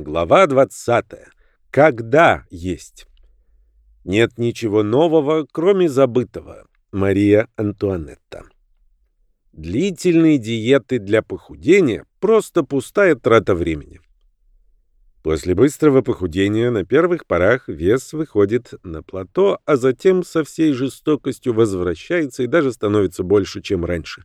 Глава 20. Когда есть. Нет ничего нового, кроме забытого. Мария Антуанетта. Длительные диеты для похудения – просто пустая трата времени. После быстрого похудения на первых порах вес выходит на плато, а затем со всей жестокостью возвращается и даже становится больше, чем раньше.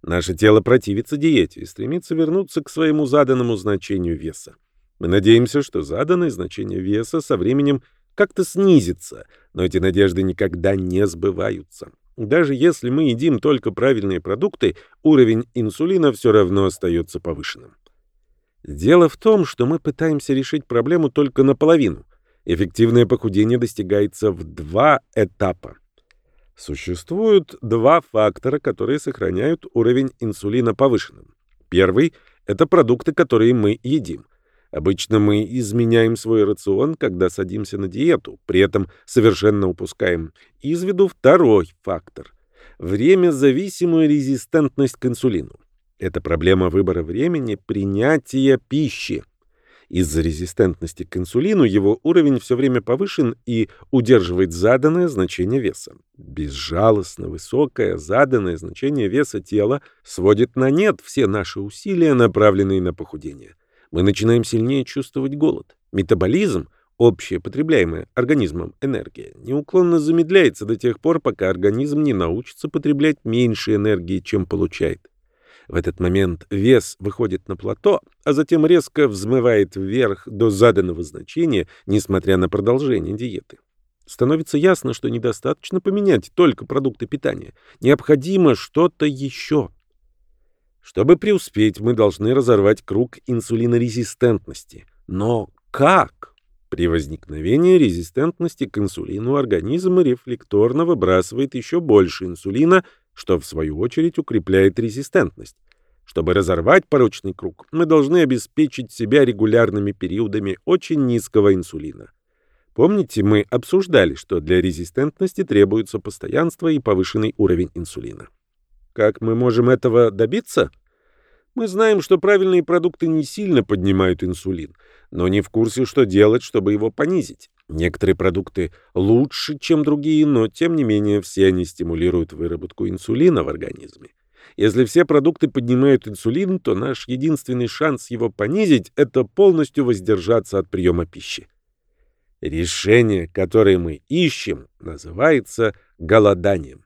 Наше тело противится диете и стремится вернуться к своему заданному значению веса. Мы надеемся, что заданное значение веса со временем как-то снизится, но эти надежды никогда не сбываются. Даже если мы едим только правильные продукты, уровень инсулина все равно остается повышенным. Дело в том, что мы пытаемся решить проблему только наполовину. Эффективное похудение достигается в два этапа. Существуют два фактора, которые сохраняют уровень инсулина повышенным. Первый – это продукты, которые мы едим. Обычно мы изменяем свой рацион, когда садимся на диету, при этом совершенно упускаем из виду второй фактор – время-зависимую резистентность к инсулину. Это проблема выбора времени принятия пищи. Из-за резистентности к инсулину его уровень все время повышен и удерживает заданное значение веса. Безжалостно высокое заданное значение веса тела сводит на нет все наши усилия, направленные на похудение. Мы начинаем сильнее чувствовать голод. Метаболизм, общая потребляемая организмом энергия, неуклонно замедляется до тех пор, пока организм не научится потреблять меньше энергии, чем получает. В этот момент вес выходит на плато, а затем резко взмывает вверх до заданного значения, несмотря на продолжение диеты. Становится ясно, что недостаточно поменять только продукты питания. Необходимо что-то еще. Чтобы преуспеть, мы должны разорвать круг инсулинорезистентности. Но как? При возникновении резистентности к инсулину организм рефлекторно выбрасывает еще больше инсулина, что в свою очередь укрепляет резистентность. Чтобы разорвать порочный круг, мы должны обеспечить себя регулярными периодами очень низкого инсулина. Помните, мы обсуждали, что для резистентности требуется постоянство и повышенный уровень инсулина. Как мы можем этого добиться? Мы знаем, что правильные продукты не сильно поднимают инсулин, но не в курсе, что делать, чтобы его понизить. Некоторые продукты лучше, чем другие, но тем не менее все они стимулируют выработку инсулина в организме. Если все продукты поднимают инсулин, то наш единственный шанс его понизить – это полностью воздержаться от приема пищи. Решение, которое мы ищем, называется голоданием.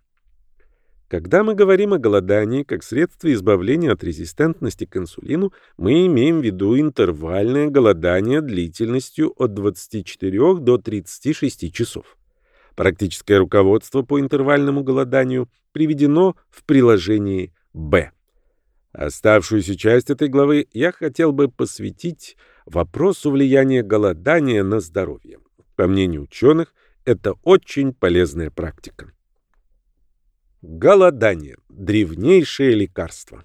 Когда мы говорим о голодании как средстве избавления от резистентности к инсулину, мы имеем в виду интервальное голодание длительностью от 24 до 36 часов. Практическое руководство по интервальному голоданию приведено в приложении Б. Оставшуюся часть этой главы я хотел бы посвятить вопросу влияния голодания на здоровье. По мнению ученых, это очень полезная практика. Голодание – древнейшее лекарство.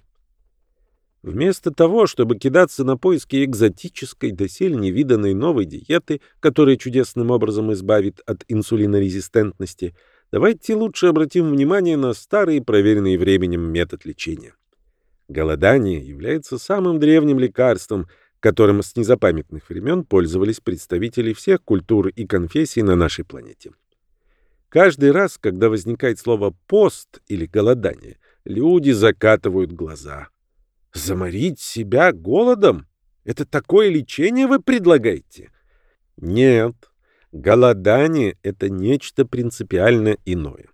Вместо того, чтобы кидаться на поиски экзотической, доселе невиданной новой диеты, которая чудесным образом избавит от инсулинорезистентности, давайте лучше обратим внимание на старый проверенный временем метод лечения. Голодание является самым древним лекарством, которым с незапамятных времен пользовались представители всех культур и конфессий на нашей планете. Каждый раз, когда возникает слово «пост» или «голодание», люди закатывают глаза. Заморить себя голодом? Это такое лечение вы предлагаете? Нет, голодание — это нечто принципиально иное.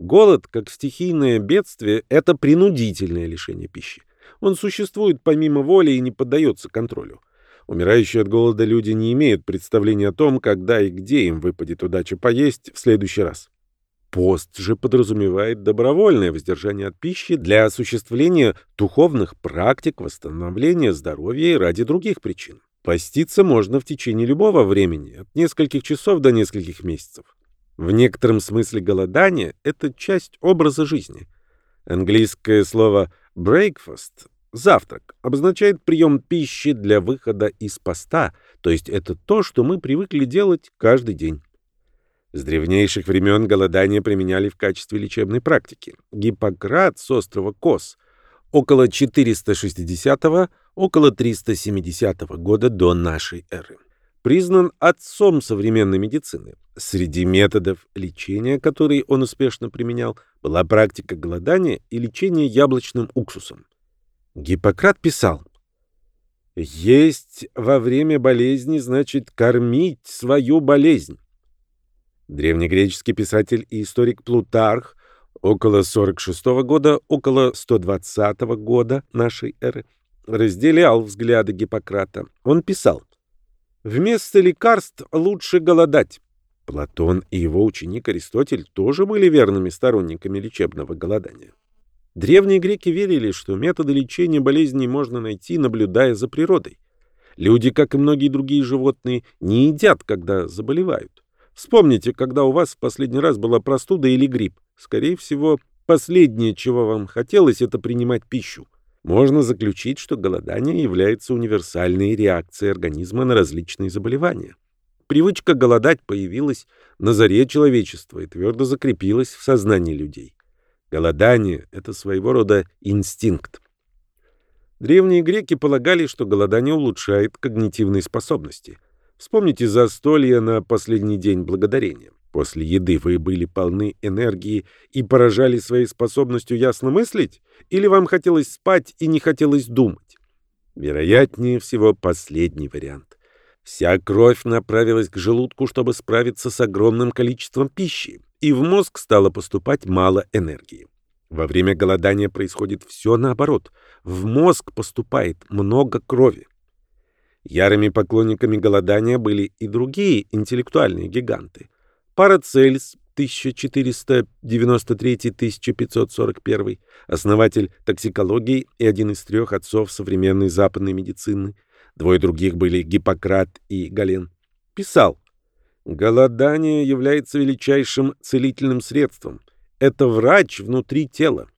Голод, как стихийное бедствие, — это принудительное лишение пищи. Он существует помимо воли и не поддается контролю. Умирающие от голода люди не имеют представления о том, когда и где им выпадет удача поесть в следующий раз. Пост же подразумевает добровольное воздержание от пищи для осуществления духовных практик, восстановления здоровья и ради других причин. Поститься можно в течение любого времени, от нескольких часов до нескольких месяцев. В некотором смысле голодание – это часть образа жизни. Английское слово breakfast Завтрак обозначает прием пищи для выхода из поста, то есть это то, что мы привыкли делать каждый день. С древнейших времен голодание применяли в качестве лечебной практики. Гиппократ с острова Кос около 460 около 370 года до нашей эры. Признан отцом современной медицины. Среди методов лечения, которые он успешно применял, была практика голодания и лечение яблочным уксусом. Гиппократ писал, «Есть во время болезни значит кормить свою болезнь». Древнегреческий писатель и историк Плутарх около 46 года, около 120 года нашей эры разделял взгляды Гиппократа. Он писал, «Вместо лекарств лучше голодать». Платон и его ученик Аристотель тоже были верными сторонниками лечебного голодания. Древние греки верили, что методы лечения болезней можно найти, наблюдая за природой. Люди, как и многие другие животные, не едят, когда заболевают. Вспомните, когда у вас в последний раз была простуда или грипп. Скорее всего, последнее, чего вам хотелось, это принимать пищу. Можно заключить, что голодание является универсальной реакцией организма на различные заболевания. Привычка голодать появилась на заре человечества и твердо закрепилась в сознании людей. Голодание — это своего рода инстинкт. Древние греки полагали, что голодание улучшает когнитивные способности. Вспомните застолье на последний день благодарения. После еды вы были полны энергии и поражали своей способностью ясно мыслить? Или вам хотелось спать и не хотелось думать? Вероятнее всего, последний вариант. Вся кровь направилась к желудку, чтобы справиться с огромным количеством пищи и в мозг стало поступать мало энергии. Во время голодания происходит все наоборот. В мозг поступает много крови. Ярыми поклонниками голодания были и другие интеллектуальные гиганты. Парацельс 1493-1541, основатель токсикологии и один из трех отцов современной западной медицины, двое других были Гиппократ и Гален, писал, Голодание является величайшим целительным средством. Это врач внутри тела.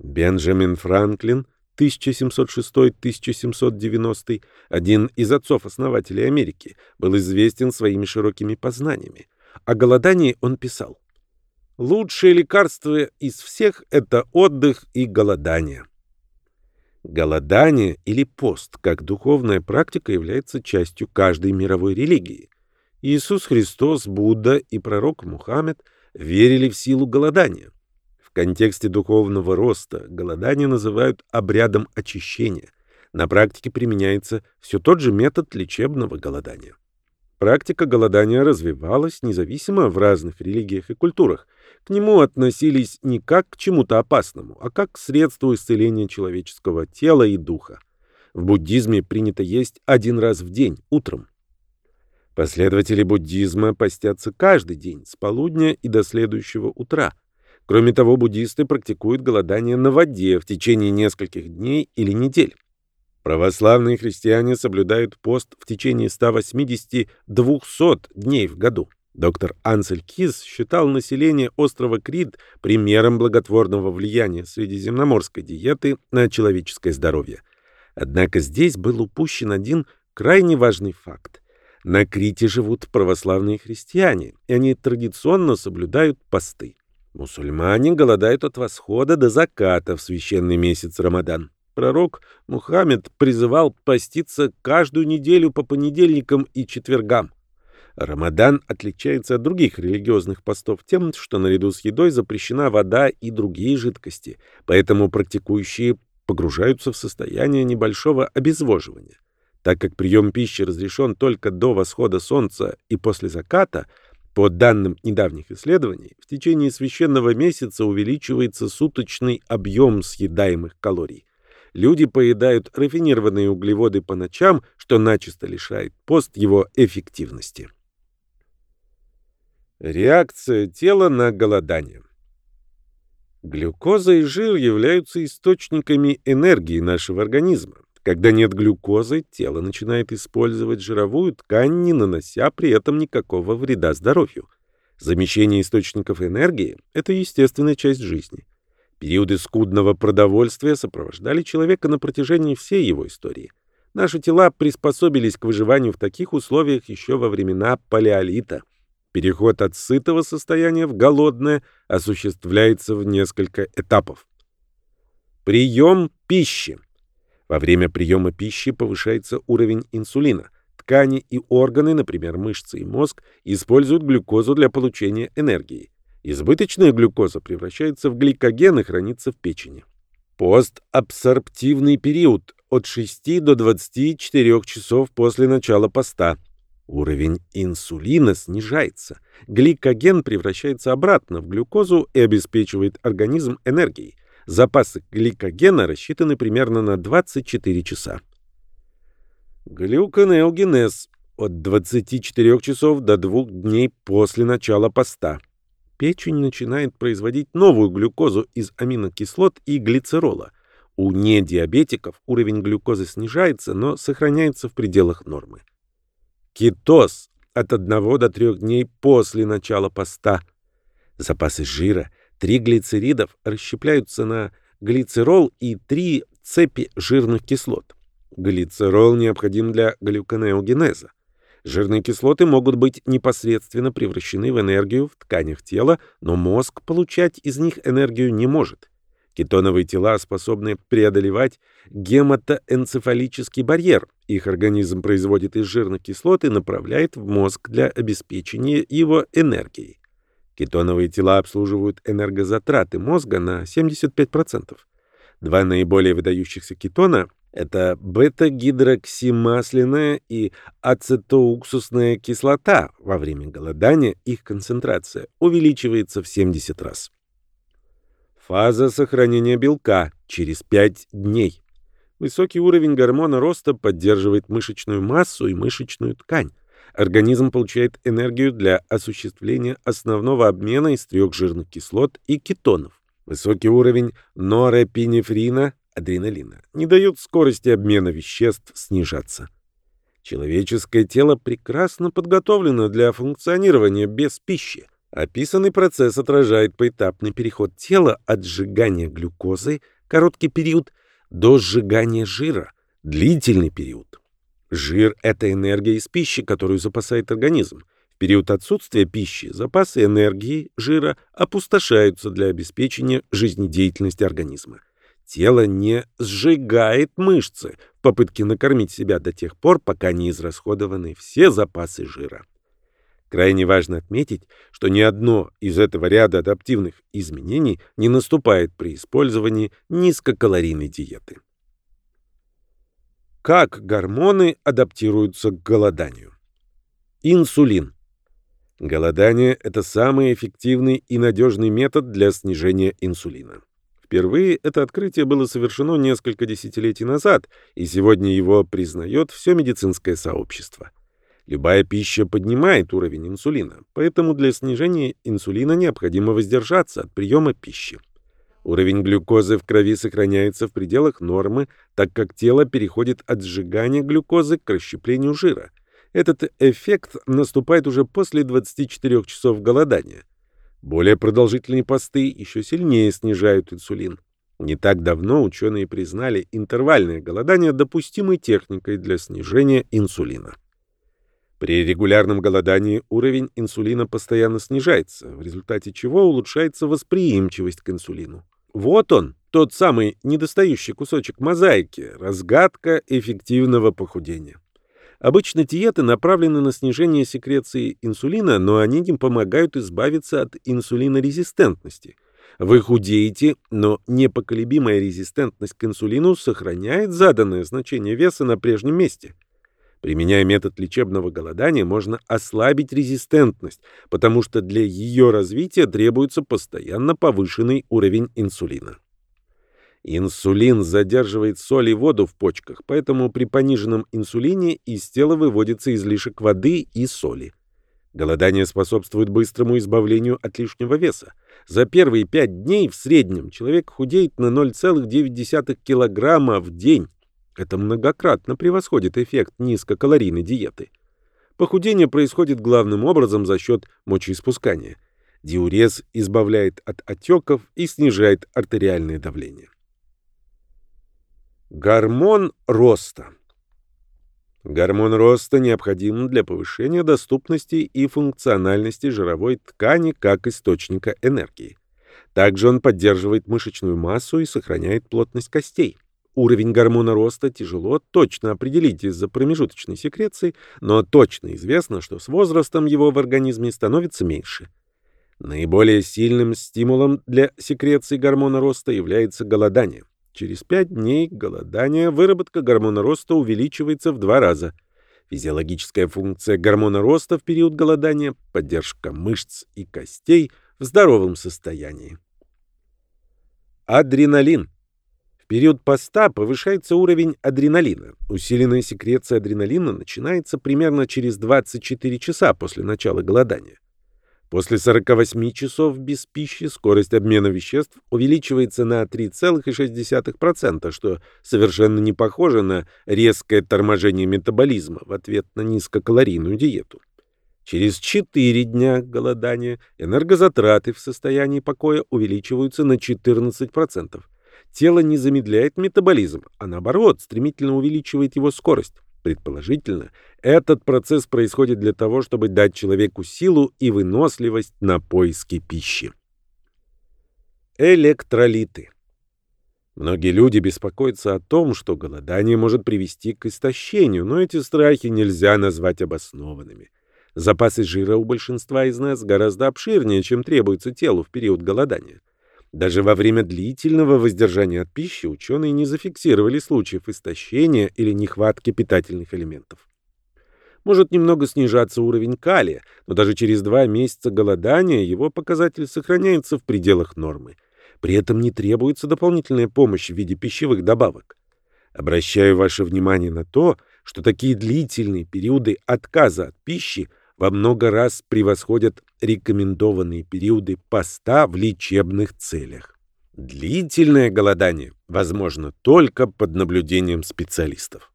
Бенджамин Франклин, 1706-1790, один из отцов-основателей Америки, был известен своими широкими познаниями. О голодании он писал. «Лучшее лекарство из всех — это отдых и голодание». Голодание или пост, как духовная практика, является частью каждой мировой религии. Иисус Христос, Будда и пророк Мухаммед верили в силу голодания. В контексте духовного роста голодание называют обрядом очищения. На практике применяется все тот же метод лечебного голодания. Практика голодания развивалась независимо в разных религиях и культурах. К нему относились не как к чему-то опасному, а как к средству исцеления человеческого тела и духа. В буддизме принято есть один раз в день, утром. Последователи буддизма постятся каждый день, с полудня и до следующего утра. Кроме того, буддисты практикуют голодание на воде в течение нескольких дней или недель. Православные христиане соблюдают пост в течение 180-200 дней в году. Доктор Ансель Кис считал население острова Крит примером благотворного влияния средиземноморской диеты на человеческое здоровье. Однако здесь был упущен один крайне важный факт. На Крите живут православные христиане, и они традиционно соблюдают посты. Мусульмане голодают от восхода до заката в священный месяц Рамадан. Пророк Мухаммед призывал поститься каждую неделю по понедельникам и четвергам. Рамадан отличается от других религиозных постов тем, что наряду с едой запрещена вода и другие жидкости, поэтому практикующие погружаются в состояние небольшого обезвоживания. Так как прием пищи разрешен только до восхода солнца и после заката, по данным недавних исследований, в течение священного месяца увеличивается суточный объем съедаемых калорий. Люди поедают рафинированные углеводы по ночам, что начисто лишает пост его эффективности. Реакция тела на голодание. Глюкоза и жир являются источниками энергии нашего организма. Когда нет глюкозы, тело начинает использовать жировую ткань, не нанося при этом никакого вреда здоровью. Замещение источников энергии – это естественная часть жизни. Периоды скудного продовольствия сопровождали человека на протяжении всей его истории. Наши тела приспособились к выживанию в таких условиях еще во времена палеолита. Переход от сытого состояния в голодное осуществляется в несколько этапов. Прием пищи. Во время приема пищи повышается уровень инсулина. Ткани и органы, например, мышцы и мозг, используют глюкозу для получения энергии. Избыточная глюкоза превращается в гликоген и хранится в печени. Постабсорбтивный период от 6 до 24 часов после начала поста. Уровень инсулина снижается. Гликоген превращается обратно в глюкозу и обеспечивает организм энергией. Запасы гликогена рассчитаны примерно на 24 часа. Глюконеогенез от 24 часов до 2 дней после начала поста. Печень начинает производить новую глюкозу из аминокислот и глицерола. У недиабетиков уровень глюкозы снижается, но сохраняется в пределах нормы. Кетоз от 1 до 3 дней после начала поста. Запасы жира, триглицеридов расщепляются на глицерол и три цепи жирных кислот. Глицерол необходим для глюконеогенеза. Жирные кислоты могут быть непосредственно превращены в энергию в тканях тела, но мозг получать из них энергию не может. Кетоновые тела способны преодолевать гематоэнцефалический барьер. Их организм производит из жирных кислот и направляет в мозг для обеспечения его энергией. Кетоновые тела обслуживают энергозатраты мозга на 75%. Два наиболее выдающихся кетона — это бета-гидроксимасляная и ацетоуксусная кислота. Во время голодания их концентрация увеличивается в 70 раз. Фаза сохранения белка через 5 дней. Высокий уровень гормона роста поддерживает мышечную массу и мышечную ткань. Организм получает энергию для осуществления основного обмена из трех жирных кислот и кетонов. Высокий уровень норепинефрина, адреналина, не дает скорости обмена веществ снижаться. Человеческое тело прекрасно подготовлено для функционирования без пищи. Описанный процесс отражает поэтапный переход тела от сжигания глюкозы, короткий период, до сжигания жира, длительный период. Жир – это энергия из пищи, которую запасает организм. В период отсутствия пищи запасы энергии, жира опустошаются для обеспечения жизнедеятельности организма. Тело не сжигает мышцы в попытке накормить себя до тех пор, пока не израсходованы все запасы жира. Крайне важно отметить, что ни одно из этого ряда адаптивных изменений не наступает при использовании низкокалорийной диеты. Как гормоны адаптируются к голоданию? Инсулин. Голодание – это самый эффективный и надежный метод для снижения инсулина. Впервые это открытие было совершено несколько десятилетий назад, и сегодня его признает все медицинское сообщество. Любая пища поднимает уровень инсулина, поэтому для снижения инсулина необходимо воздержаться от приема пищи. Уровень глюкозы в крови сохраняется в пределах нормы, так как тело переходит от сжигания глюкозы к расщеплению жира. Этот эффект наступает уже после 24 часов голодания. Более продолжительные посты еще сильнее снижают инсулин. Не так давно ученые признали интервальное голодание допустимой техникой для снижения инсулина. При регулярном голодании уровень инсулина постоянно снижается, в результате чего улучшается восприимчивость к инсулину. Вот он, тот самый недостающий кусочек мозаики, разгадка эффективного похудения. Обычно диеты направлены на снижение секреции инсулина, но они не помогают избавиться от инсулинорезистентности. Вы худеете, но непоколебимая резистентность к инсулину сохраняет заданное значение веса на прежнем месте – Применяя метод лечебного голодания, можно ослабить резистентность, потому что для ее развития требуется постоянно повышенный уровень инсулина. Инсулин задерживает соль и воду в почках, поэтому при пониженном инсулине из тела выводится излишек воды и соли. Голодание способствует быстрому избавлению от лишнего веса. За первые пять дней в среднем человек худеет на 0,9 кг в день. Это многократно превосходит эффект низкокалорийной диеты. Похудение происходит главным образом за счет мочеиспускания. Диурез избавляет от отеков и снижает артериальное давление. Гормон роста. Гормон роста необходим для повышения доступности и функциональности жировой ткани как источника энергии. Также он поддерживает мышечную массу и сохраняет плотность костей. Уровень гормона роста тяжело точно определить из-за промежуточной секреции, но точно известно, что с возрастом его в организме становится меньше. Наиболее сильным стимулом для секреции гормона роста является голодание. Через 5 дней голодания выработка гормона роста увеличивается в два раза. Физиологическая функция гормона роста в период голодания – поддержка мышц и костей в здоровом состоянии. Адреналин. Период поста повышается уровень адреналина. Усиленная секреция адреналина начинается примерно через 24 часа после начала голодания. После 48 часов без пищи скорость обмена веществ увеличивается на 3,6%, что совершенно не похоже на резкое торможение метаболизма в ответ на низкокалорийную диету. Через 4 дня голодания энергозатраты в состоянии покоя увеличиваются на 14%. Тело не замедляет метаболизм, а наоборот, стремительно увеличивает его скорость. Предположительно, этот процесс происходит для того, чтобы дать человеку силу и выносливость на поиски пищи. Электролиты. Многие люди беспокоятся о том, что голодание может привести к истощению, но эти страхи нельзя назвать обоснованными. Запасы жира у большинства из нас гораздо обширнее, чем требуется телу в период голодания. Даже во время длительного воздержания от пищи ученые не зафиксировали случаев истощения или нехватки питательных элементов. Может немного снижаться уровень калия, но даже через два месяца голодания его показатель сохраняется в пределах нормы. При этом не требуется дополнительная помощь в виде пищевых добавок. Обращаю ваше внимание на то, что такие длительные периоды отказа от пищи во много раз превосходят рекомендованные периоды поста в лечебных целях. Длительное голодание возможно только под наблюдением специалистов.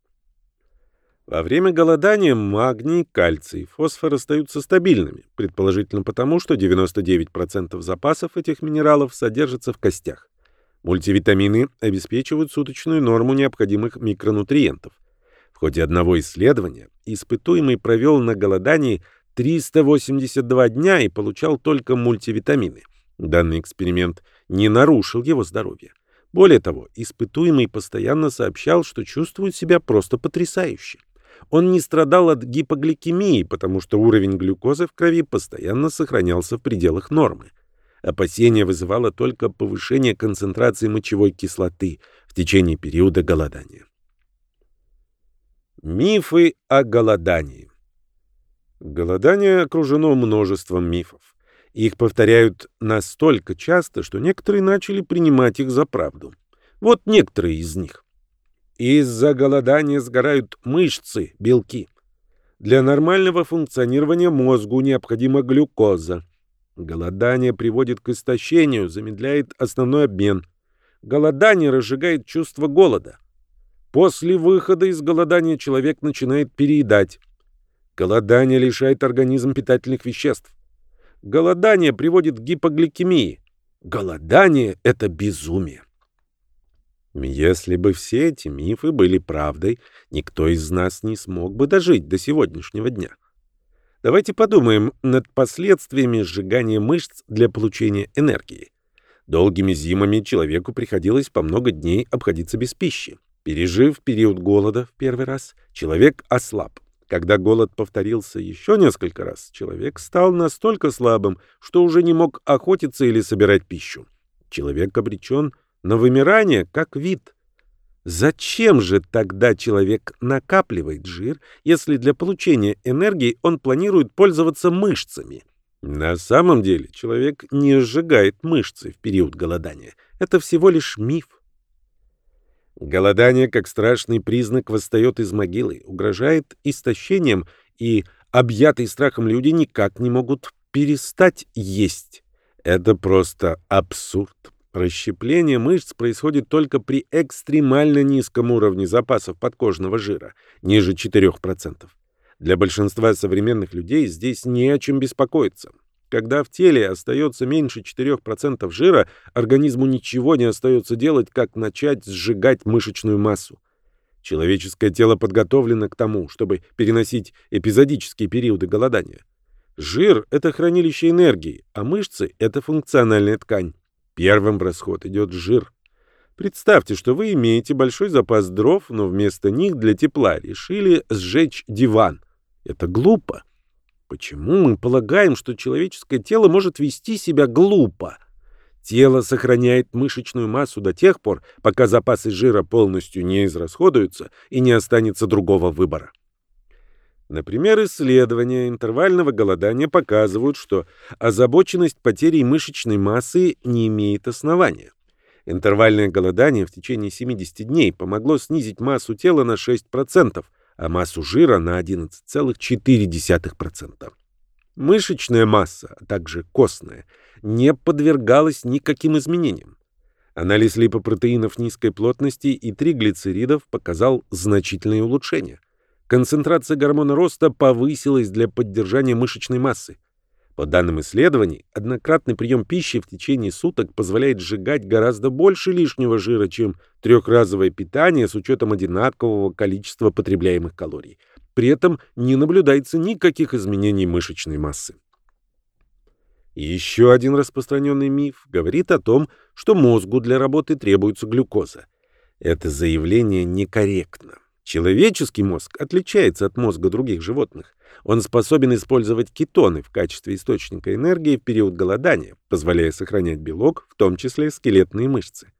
Во время голодания магний, кальций и фосфор остаются стабильными, предположительно потому, что 99% запасов этих минералов содержатся в костях. Мультивитамины обеспечивают суточную норму необходимых микронутриентов. Ходе одного исследования испытуемый провел на голодании 382 дня и получал только мультивитамины. Данный эксперимент не нарушил его здоровье. Более того, испытуемый постоянно сообщал, что чувствует себя просто потрясающе. Он не страдал от гипогликемии, потому что уровень глюкозы в крови постоянно сохранялся в пределах нормы. Опасение вызывало только повышение концентрации мочевой кислоты в течение периода голодания. Мифы о голодании Голодание окружено множеством мифов. Их повторяют настолько часто, что некоторые начали принимать их за правду. Вот некоторые из них. Из-за голодания сгорают мышцы, белки. Для нормального функционирования мозгу необходима глюкоза. Голодание приводит к истощению, замедляет основной обмен. Голодание разжигает чувство голода. После выхода из голодания человек начинает переедать. Голодание лишает организм питательных веществ. Голодание приводит к гипогликемии. Голодание — это безумие. Если бы все эти мифы были правдой, никто из нас не смог бы дожить до сегодняшнего дня. Давайте подумаем над последствиями сжигания мышц для получения энергии. Долгими зимами человеку приходилось по много дней обходиться без пищи. Пережив период голода в первый раз, человек ослаб. Когда голод повторился еще несколько раз, человек стал настолько слабым, что уже не мог охотиться или собирать пищу. Человек обречен на вымирание как вид. Зачем же тогда человек накапливает жир, если для получения энергии он планирует пользоваться мышцами? На самом деле человек не сжигает мышцы в период голодания. Это всего лишь миф. Голодание, как страшный признак, восстает из могилы, угрожает истощением, и объятые страхом люди никак не могут перестать есть. Это просто абсурд. Расщепление мышц происходит только при экстремально низком уровне запасов подкожного жира, ниже 4%. Для большинства современных людей здесь не о чем беспокоиться. Когда в теле остается меньше 4% жира, организму ничего не остается делать, как начать сжигать мышечную массу. Человеческое тело подготовлено к тому, чтобы переносить эпизодические периоды голодания. Жир – это хранилище энергии, а мышцы – это функциональная ткань. Первым в расход идет жир. Представьте, что вы имеете большой запас дров, но вместо них для тепла решили сжечь диван. Это глупо. Почему мы полагаем, что человеческое тело может вести себя глупо? Тело сохраняет мышечную массу до тех пор, пока запасы жира полностью не израсходуются и не останется другого выбора. Например, исследования интервального голодания показывают, что озабоченность потерей мышечной массы не имеет основания. Интервальное голодание в течение 70 дней помогло снизить массу тела на 6%, а массу жира на 11,4%. Мышечная масса, а также костная, не подвергалась никаким изменениям. Анализ липопротеинов низкой плотности и триглицеридов показал значительные улучшения. Концентрация гормона роста повысилась для поддержания мышечной массы. По данным исследований, однократный прием пищи в течение суток позволяет сжигать гораздо больше лишнего жира, чем трехразовое питание с учетом одинакового количества потребляемых калорий. При этом не наблюдается никаких изменений мышечной массы. еще один распространенный миф говорит о том, что мозгу для работы требуется глюкоза. Это заявление некорректно. Человеческий мозг отличается от мозга других животных. Он способен использовать кетоны в качестве источника энергии в период голодания, позволяя сохранять белок, в том числе скелетные мышцы.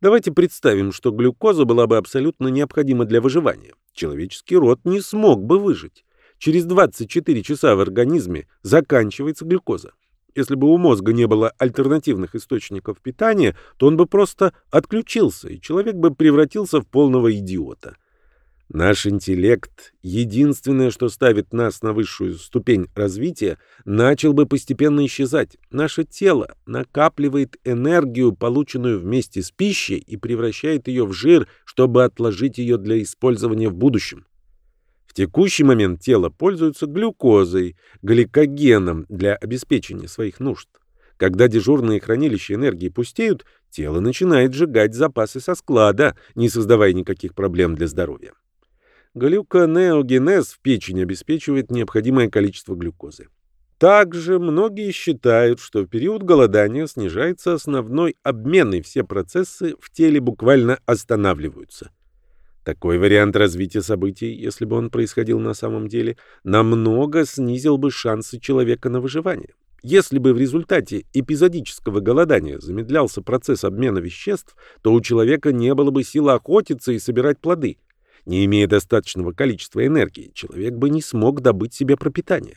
Давайте представим, что глюкоза была бы абсолютно необходима для выживания. Человеческий род не смог бы выжить. Через 24 часа в организме заканчивается глюкоза. Если бы у мозга не было альтернативных источников питания, то он бы просто отключился, и человек бы превратился в полного идиота. Наш интеллект, единственное, что ставит нас на высшую ступень развития, начал бы постепенно исчезать. Наше тело накапливает энергию, полученную вместе с пищей, и превращает ее в жир, чтобы отложить ее для использования в будущем. В текущий момент тело пользуется глюкозой, гликогеном для обеспечения своих нужд. Когда дежурные хранилища энергии пустеют, тело начинает сжигать запасы со склада, не создавая никаких проблем для здоровья. Глюконеогенез в печени обеспечивает необходимое количество глюкозы. Также многие считают, что в период голодания снижается основной обмен, и все процессы в теле буквально останавливаются. Такой вариант развития событий, если бы он происходил на самом деле, намного снизил бы шансы человека на выживание. Если бы в результате эпизодического голодания замедлялся процесс обмена веществ, то у человека не было бы сил охотиться и собирать плоды. Не имея достаточного количества энергии, человек бы не смог добыть себе пропитание.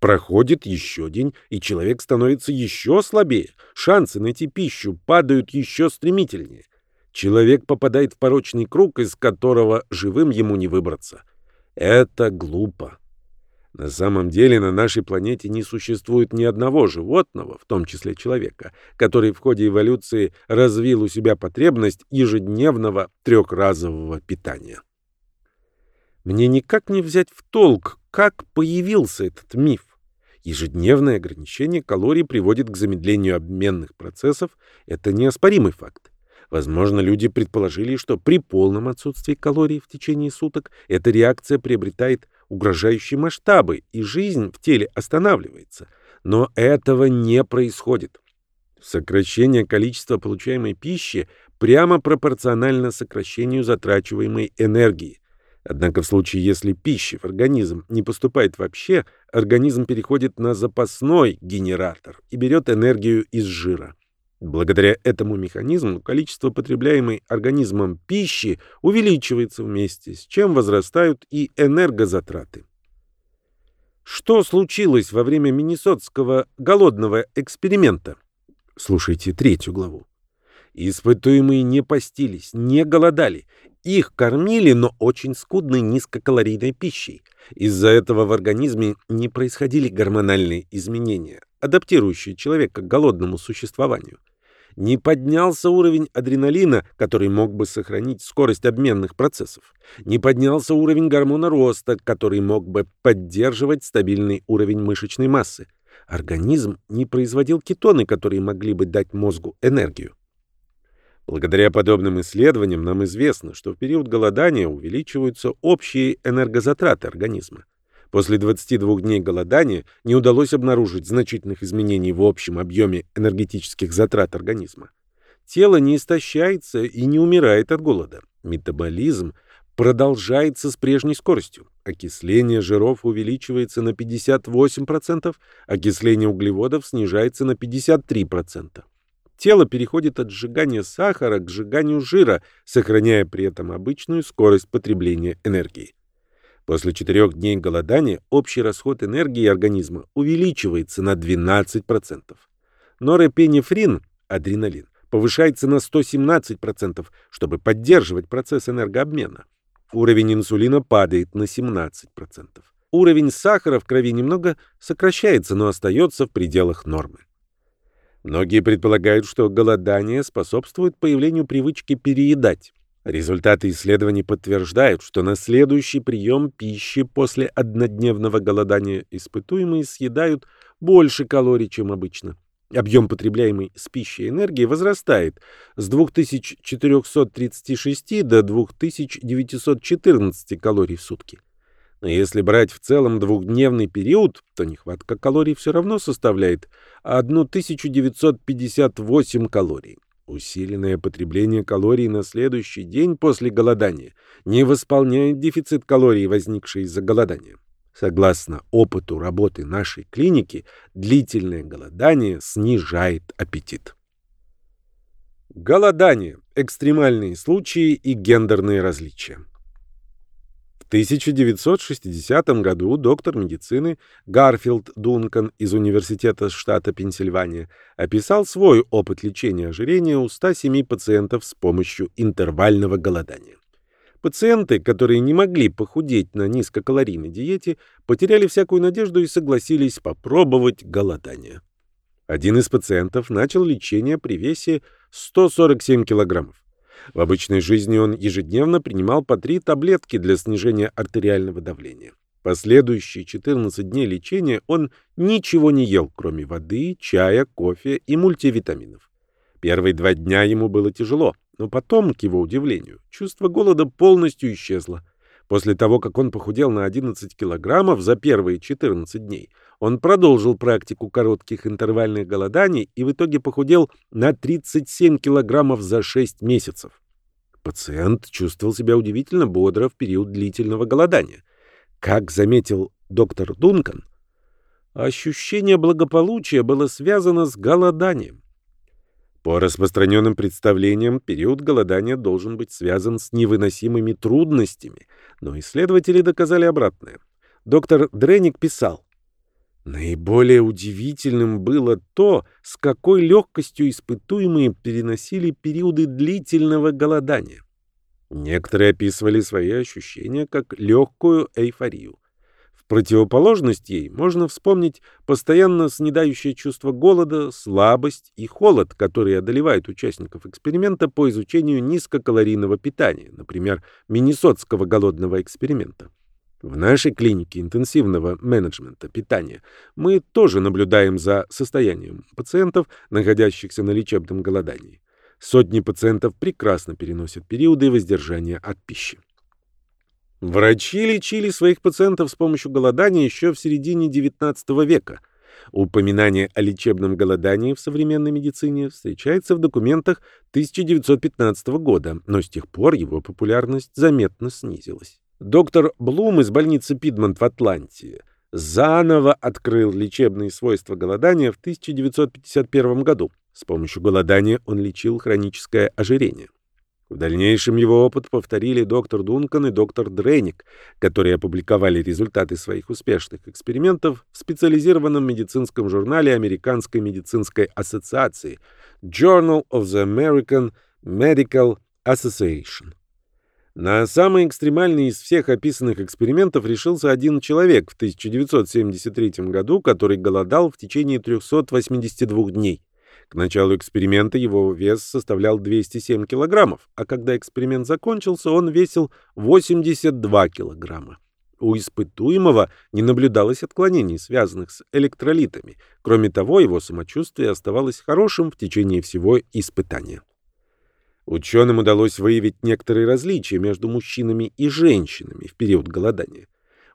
Проходит еще день, и человек становится еще слабее. Шансы найти пищу падают еще стремительнее. Человек попадает в порочный круг, из которого живым ему не выбраться. Это глупо. На самом деле на нашей планете не существует ни одного животного, в том числе человека, который в ходе эволюции развил у себя потребность ежедневного трехразового питания. Мне никак не взять в толк, как появился этот миф. Ежедневное ограничение калорий приводит к замедлению обменных процессов. Это неоспоримый факт. Возможно, люди предположили, что при полном отсутствии калорий в течение суток эта реакция приобретает угрожающие масштабы, и жизнь в теле останавливается. Но этого не происходит. Сокращение количества получаемой пищи прямо пропорционально сокращению затрачиваемой энергии. Однако в случае, если пищи в организм не поступает вообще, организм переходит на запасной генератор и берет энергию из жира. Благодаря этому механизму количество потребляемой организмом пищи увеличивается вместе, с чем возрастают и энергозатраты. Что случилось во время Миннесотского голодного эксперимента? Слушайте третью главу. Испытуемые не постились, не голодали. Их кормили, но очень скудной низкокалорийной пищей. Из-за этого в организме не происходили гормональные изменения, адаптирующие человека к голодному существованию. Не поднялся уровень адреналина, который мог бы сохранить скорость обменных процессов. Не поднялся уровень гормона роста, который мог бы поддерживать стабильный уровень мышечной массы. Организм не производил кетоны, которые могли бы дать мозгу энергию. Благодаря подобным исследованиям нам известно, что в период голодания увеличиваются общие энергозатраты организма. После 22 дней голодания не удалось обнаружить значительных изменений в общем объеме энергетических затрат организма. Тело не истощается и не умирает от голода. Метаболизм продолжается с прежней скоростью. Окисление жиров увеличивается на 58%, окисление углеводов снижается на 53%. Тело переходит от сжигания сахара к сжиганию жира, сохраняя при этом обычную скорость потребления энергии. После четырех дней голодания общий расход энергии организма увеличивается на 12%. Норепинефрин, адреналин, повышается на 117%, чтобы поддерживать процесс энергообмена. Уровень инсулина падает на 17%. Уровень сахара в крови немного сокращается, но остается в пределах нормы. Многие предполагают, что голодание способствует появлению привычки переедать. Результаты исследований подтверждают, что на следующий прием пищи после однодневного голодания испытуемые съедают больше калорий, чем обычно. Объем потребляемой с пищей энергии возрастает с 2436 до 2914 калорий в сутки. Но если брать в целом двухдневный период, то нехватка калорий все равно составляет 1958 калорий. Усиленное потребление калорий на следующий день после голодания не восполняет дефицит калорий, возникший из-за голодания. Согласно опыту работы нашей клиники, длительное голодание снижает аппетит. Голодание, экстремальные случаи и гендерные различия. В 1960 году доктор медицины Гарфилд Дункан из Университета штата Пенсильвания описал свой опыт лечения ожирения у 107 пациентов с помощью интервального голодания. Пациенты, которые не могли похудеть на низкокалорийной диете, потеряли всякую надежду и согласились попробовать голодание. Один из пациентов начал лечение при весе 147 килограммов. В обычной жизни он ежедневно принимал по три таблетки для снижения артериального давления. Последующие 14 дней лечения он ничего не ел, кроме воды, чая, кофе и мультивитаминов. Первые два дня ему было тяжело. Но потом, к его удивлению, чувство голода полностью исчезло. После того, как он похудел на 11 килограммов за первые 14 дней, он продолжил практику коротких интервальных голоданий и в итоге похудел на 37 килограммов за 6 месяцев. Пациент чувствовал себя удивительно бодро в период длительного голодания. Как заметил доктор Дункан, ощущение благополучия было связано с голоданием. По распространенным представлениям, период голодания должен быть связан с невыносимыми трудностями, но исследователи доказали обратное. Доктор Дреник писал, Наиболее удивительным было то, с какой легкостью испытуемые переносили периоды длительного голодания. Некоторые описывали свои ощущения как легкую эйфорию. В противоположность ей можно вспомнить постоянно снедающее чувство голода, слабость и холод, которые одолевают участников эксперимента по изучению низкокалорийного питания, например, Миннесотского голодного эксперимента. В нашей клинике интенсивного менеджмента питания мы тоже наблюдаем за состоянием пациентов, находящихся на лечебном голодании. Сотни пациентов прекрасно переносят периоды воздержания от пищи. Врачи лечили своих пациентов с помощью голодания еще в середине XIX века. Упоминание о лечебном голодании в современной медицине встречается в документах 1915 года, но с тех пор его популярность заметно снизилась. Доктор Блум из больницы Пидмонт в Атланте заново открыл лечебные свойства голодания в 1951 году. С помощью голодания он лечил хроническое ожирение. В дальнейшем его опыт повторили доктор Дункан и доктор Дрейник, которые опубликовали результаты своих успешных экспериментов в специализированном медицинском журнале Американской медицинской ассоциации Journal of the American Medical Association. На самый экстремальный из всех описанных экспериментов решился один человек в 1973 году, который голодал в течение 382 дней. К началу эксперимента его вес составлял 207 килограммов, а когда эксперимент закончился, он весил 82 килограмма. У испытуемого не наблюдалось отклонений, связанных с электролитами. Кроме того, его самочувствие оставалось хорошим в течение всего испытания. Ученым удалось выявить некоторые различия между мужчинами и женщинами в период голодания.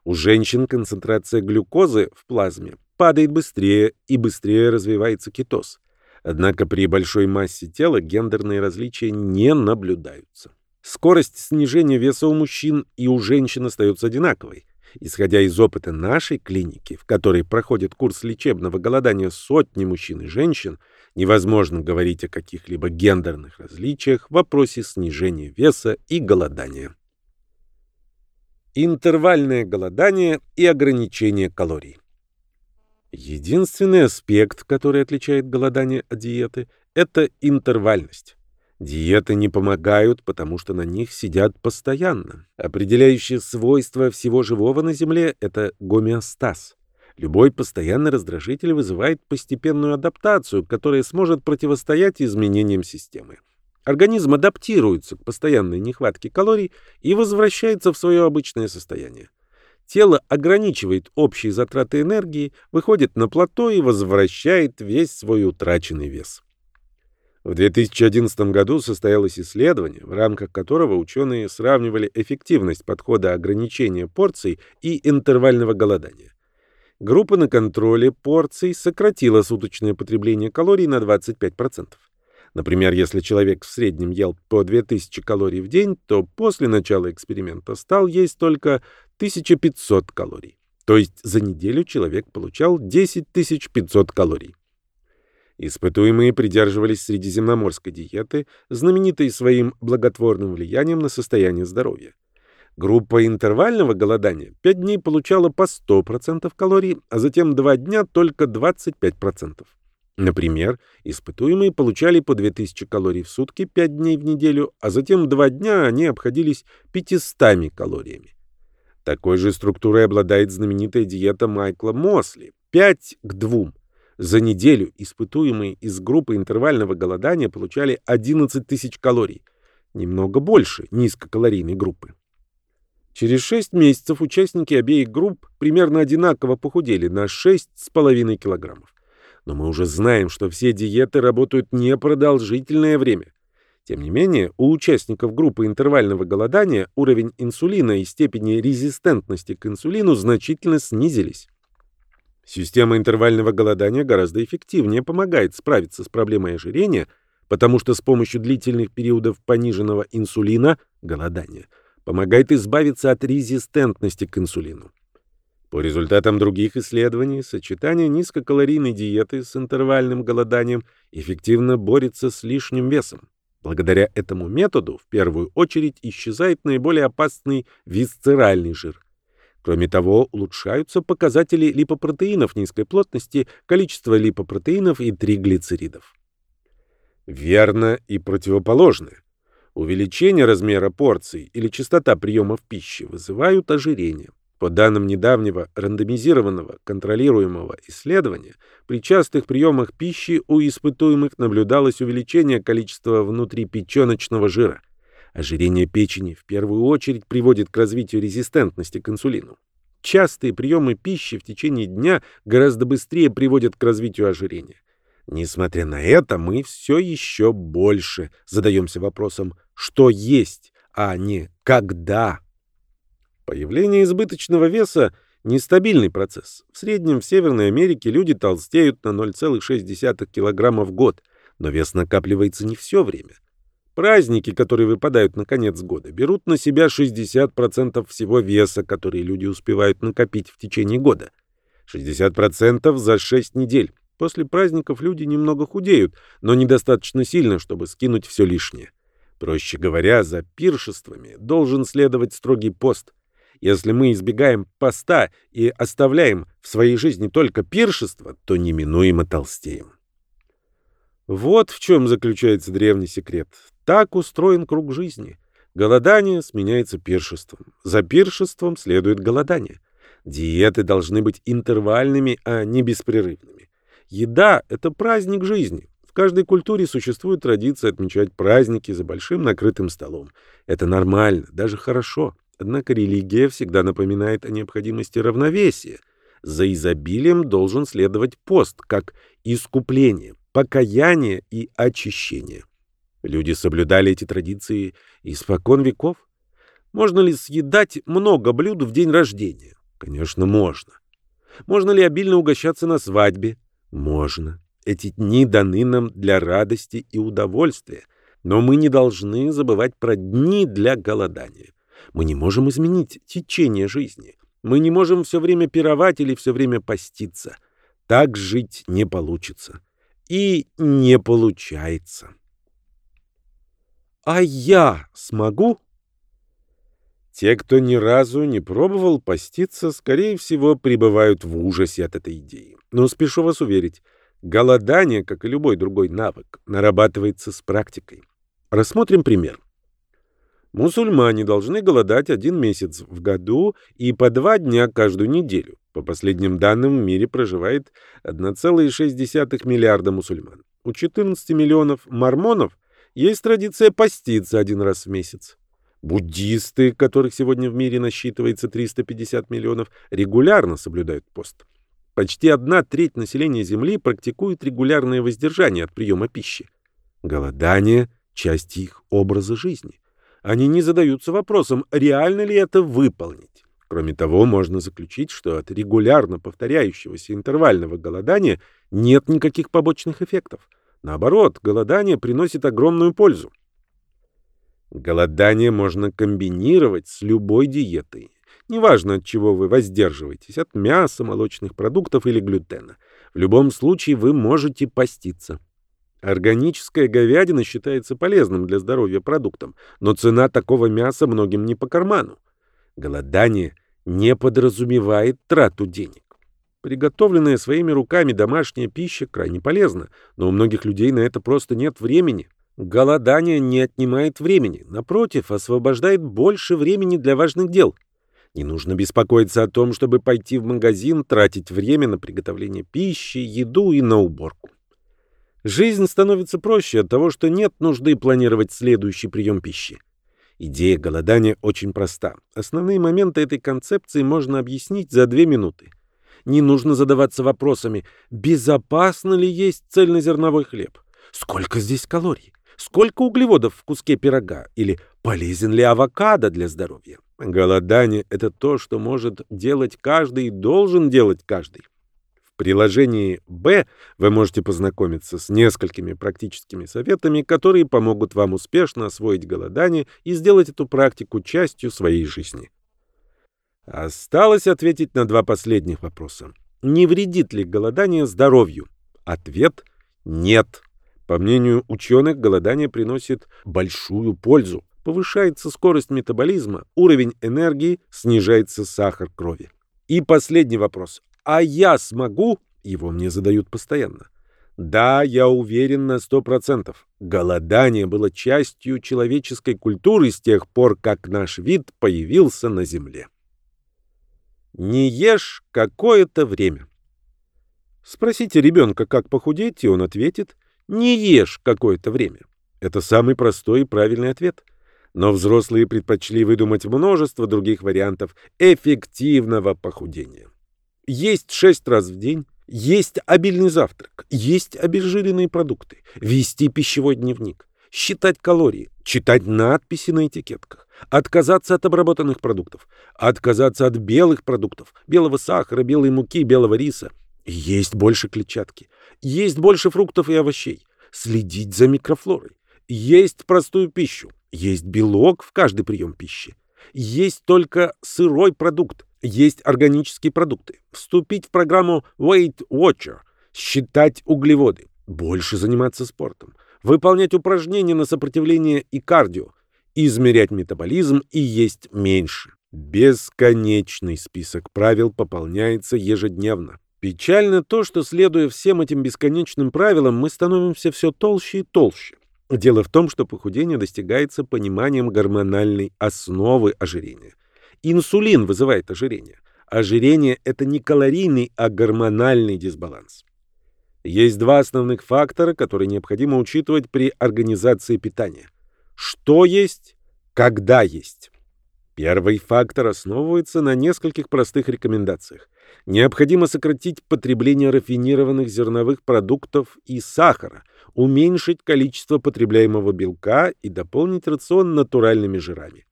У женщин концентрация глюкозы в плазме падает быстрее и быстрее развивается кетоз. Однако при большой массе тела гендерные различия не наблюдаются. Скорость снижения веса у мужчин и у женщин остается одинаковой. Исходя из опыта нашей клиники, в которой проходит курс лечебного голодания сотни мужчин и женщин, невозможно говорить о каких-либо гендерных различиях в вопросе снижения веса и голодания. Интервальное голодание и ограничение калорий. Единственный аспект, который отличает голодание от диеты, это интервальность. Диеты не помогают, потому что на них сидят постоянно. Определяющее свойство всего живого на Земле – это гомеостаз. Любой постоянный раздражитель вызывает постепенную адаптацию, которая сможет противостоять изменениям системы. Организм адаптируется к постоянной нехватке калорий и возвращается в свое обычное состояние. Тело ограничивает общие затраты энергии, выходит на плато и возвращает весь свой утраченный вес. В 2011 году состоялось исследование, в рамках которого ученые сравнивали эффективность подхода ограничения порций и интервального голодания. Группа на контроле порций сократила суточное потребление калорий на 25%. Например, если человек в среднем ел по 2000 калорий в день, то после начала эксперимента стал есть только 1500 калорий. То есть за неделю человек получал 10 500 калорий. Испытуемые придерживались средиземноморской диеты, знаменитой своим благотворным влиянием на состояние здоровья. Группа интервального голодания 5 дней получала по 100% калорий, а затем 2 дня только 25%. Например, испытуемые получали по 2000 калорий в сутки 5 дней в неделю, а затем 2 дня они обходились 500 калориями. Такой же структурой обладает знаменитая диета Майкла Мосли – 5 к 2. За неделю испытуемые из группы интервального голодания получали 11 тысяч калорий, немного больше низкокалорийной группы. Через 6 месяцев участники обеих групп примерно одинаково похудели на 6,5 килограммов. Но мы уже знаем, что все диеты работают непродолжительное время. Тем не менее, у участников группы интервального голодания уровень инсулина и степени резистентности к инсулину значительно снизились. Система интервального голодания гораздо эффективнее помогает справиться с проблемой ожирения, потому что с помощью длительных периодов пониженного инсулина, голодания, помогает избавиться от резистентности к инсулину. По результатам других исследований, сочетание низкокалорийной диеты с интервальным голоданием эффективно борется с лишним весом. Благодаря этому методу в первую очередь исчезает наиболее опасный висцеральный жир. Кроме того, улучшаются показатели липопротеинов низкой плотности, количество липопротеинов и триглицеридов. Верно и противоположное. Увеличение размера порций или частота приемов пищи вызывают ожирение. По данным недавнего рандомизированного контролируемого исследования, при частых приемах пищи у испытуемых наблюдалось увеличение количества внутрипеченочного жира. Ожирение печени в первую очередь приводит к развитию резистентности к инсулину. Частые приемы пищи в течение дня гораздо быстрее приводят к развитию ожирения. Несмотря на это, мы все еще больше задаемся вопросом «что есть?», а не «когда?». Появление избыточного веса – нестабильный процесс. В среднем в Северной Америке люди толстеют на 0,6 кг в год, но вес накапливается не все время. Праздники, которые выпадают на конец года, берут на себя 60% всего веса, который люди успевают накопить в течение года. 60% за 6 недель. После праздников люди немного худеют, но недостаточно сильно, чтобы скинуть все лишнее. Проще говоря, за пиршествами должен следовать строгий пост – если мы избегаем поста и оставляем в своей жизни только пиршество, то неминуемо толстеем. Вот в чем заключается древний секрет. Так устроен круг жизни. Голодание сменяется пиршеством. За пиршеством следует голодание. Диеты должны быть интервальными, а не беспрерывными. Еда — это праздник жизни. В каждой культуре существует традиция отмечать праздники за большим накрытым столом. Это нормально, даже хорошо. Однако религия всегда напоминает о необходимости равновесия. За изобилием должен следовать пост, как искупление, покаяние и очищение. Люди соблюдали эти традиции испокон веков. Можно ли съедать много блюд в день рождения? Конечно, можно. Можно ли обильно угощаться на свадьбе? Можно. Эти дни даны нам для радости и удовольствия, но мы не должны забывать про дни для голодания. Мы не можем изменить течение жизни. Мы не можем все время пировать или все время поститься. Так жить не получится. И не получается. А я смогу? Те, кто ни разу не пробовал поститься, скорее всего, пребывают в ужасе от этой идеи. Но спешу вас уверить, голодание, как и любой другой навык, нарабатывается с практикой. Рассмотрим пример. Мусульмане должны голодать один месяц в году и по два дня каждую неделю. По последним данным, в мире проживает 1,6 миллиарда мусульман. У 14 миллионов мормонов есть традиция поститься один раз в месяц. Буддисты, которых сегодня в мире насчитывается 350 миллионов, регулярно соблюдают пост. Почти одна треть населения Земли практикует регулярное воздержание от приема пищи. Голодание – часть их образа жизни. Они не задаются вопросом, реально ли это выполнить. Кроме того, можно заключить, что от регулярно повторяющегося интервального голодания нет никаких побочных эффектов. Наоборот, голодание приносит огромную пользу. Голодание можно комбинировать с любой диетой. Неважно, от чего вы воздерживаетесь, от мяса, молочных продуктов или глютена. В любом случае вы можете поститься. Органическая говядина считается полезным для здоровья продуктом, но цена такого мяса многим не по карману. Голодание не подразумевает трату денег. Приготовленная своими руками домашняя пища крайне полезна, но у многих людей на это просто нет времени. Голодание не отнимает времени, напротив, освобождает больше времени для важных дел. Не нужно беспокоиться о том, чтобы пойти в магазин, тратить время на приготовление пищи, еду и на уборку. Жизнь становится проще от того, что нет нужды планировать следующий прием пищи. Идея голодания очень проста. Основные моменты этой концепции можно объяснить за две минуты. Не нужно задаваться вопросами, безопасно ли есть цельнозерновой хлеб, сколько здесь калорий, сколько углеводов в куске пирога или полезен ли авокадо для здоровья. Голодание – это то, что может делать каждый и должен делать каждый приложении «Б» вы можете познакомиться с несколькими практическими советами, которые помогут вам успешно освоить голодание и сделать эту практику частью своей жизни. Осталось ответить на два последних вопроса. Не вредит ли голодание здоровью? Ответ – нет. По мнению ученых, голодание приносит большую пользу. Повышается скорость метаболизма, уровень энергии, снижается сахар крови. И последний вопрос. А я смогу? Его мне задают постоянно. Да, я уверен на сто процентов. Голодание было частью человеческой культуры с тех пор, как наш вид появился на Земле. Не ешь какое-то время. Спросите ребенка, как похудеть, и он ответит «не ешь какое-то время». Это самый простой и правильный ответ. Но взрослые предпочли выдумать множество других вариантов эффективного похудения есть шесть раз в день, есть обильный завтрак, есть обезжиренные продукты, вести пищевой дневник, считать калории, читать надписи на этикетках, отказаться от обработанных продуктов, отказаться от белых продуктов, белого сахара, белой муки, белого риса, есть больше клетчатки, есть больше фруктов и овощей, следить за микрофлорой, есть простую пищу, есть белок в каждый прием пищи, есть только сырой продукт, есть органические продукты, вступить в программу Weight Watcher, считать углеводы, больше заниматься спортом, выполнять упражнения на сопротивление и кардио, измерять метаболизм и есть меньше. Бесконечный список правил пополняется ежедневно. Печально то, что, следуя всем этим бесконечным правилам, мы становимся все толще и толще. Дело в том, что похудение достигается пониманием гормональной основы ожирения. Инсулин вызывает ожирение. Ожирение – это не калорийный, а гормональный дисбаланс. Есть два основных фактора, которые необходимо учитывать при организации питания. Что есть, когда есть. Первый фактор основывается на нескольких простых рекомендациях. Необходимо сократить потребление рафинированных зерновых продуктов и сахара, уменьшить количество потребляемого белка и дополнить рацион натуральными жирами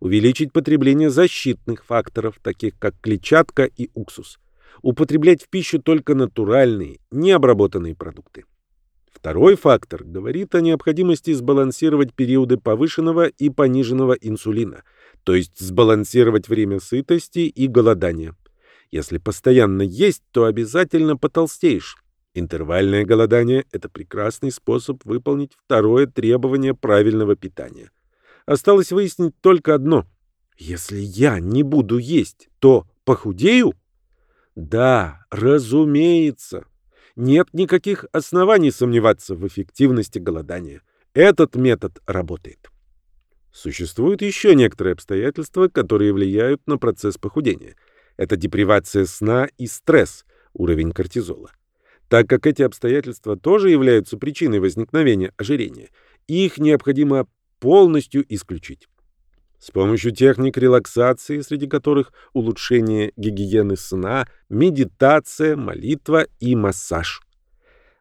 увеличить потребление защитных факторов, таких как клетчатка и уксус, употреблять в пищу только натуральные, необработанные продукты. Второй фактор говорит о необходимости сбалансировать периоды повышенного и пониженного инсулина, то есть сбалансировать время сытости и голодания. Если постоянно есть, то обязательно потолстеешь. Интервальное голодание – это прекрасный способ выполнить второе требование правильного питания. Осталось выяснить только одно. Если я не буду есть, то похудею? Да, разумеется. Нет никаких оснований сомневаться в эффективности голодания. Этот метод работает. Существуют еще некоторые обстоятельства, которые влияют на процесс похудения. Это депривация сна и стресс, уровень кортизола. Так как эти обстоятельства тоже являются причиной возникновения ожирения, их необходимо полностью исключить. С помощью техник релаксации, среди которых улучшение гигиены сна, медитация, молитва и массаж.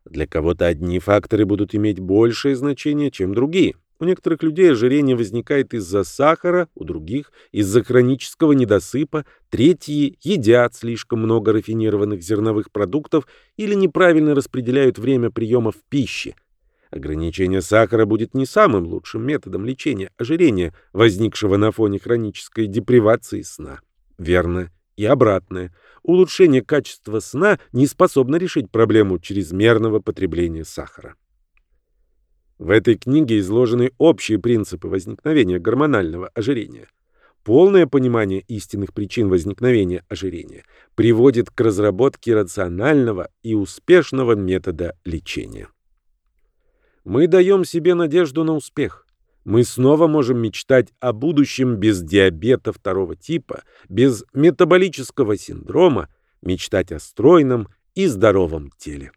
Для кого-то одни факторы будут иметь большее значение, чем другие. У некоторых людей ожирение возникает из-за сахара, у других – из-за хронического недосыпа, третьи едят слишком много рафинированных зерновых продуктов или неправильно распределяют время приема в пище. Ограничение сахара будет не самым лучшим методом лечения ожирения, возникшего на фоне хронической депривации сна. Верно и обратное. Улучшение качества сна не способно решить проблему чрезмерного потребления сахара. В этой книге изложены общие принципы возникновения гормонального ожирения. Полное понимание истинных причин возникновения ожирения приводит к разработке рационального и успешного метода лечения. Мы даем себе надежду на успех. Мы снова можем мечтать о будущем без диабета второго типа, без метаболического синдрома, мечтать о стройном и здоровом теле.